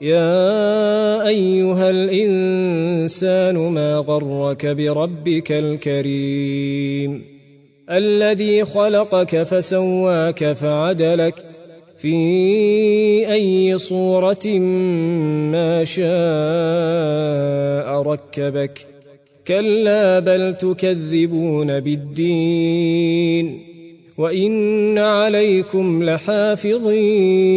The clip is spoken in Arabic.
يا أيها الإنسان ما غرك بربك الكريم الذي خلقك فسواك فعدلك في أي صورة ما شاء ركبك كلا بل تكذبون بالدين وإن عليكم لحافظين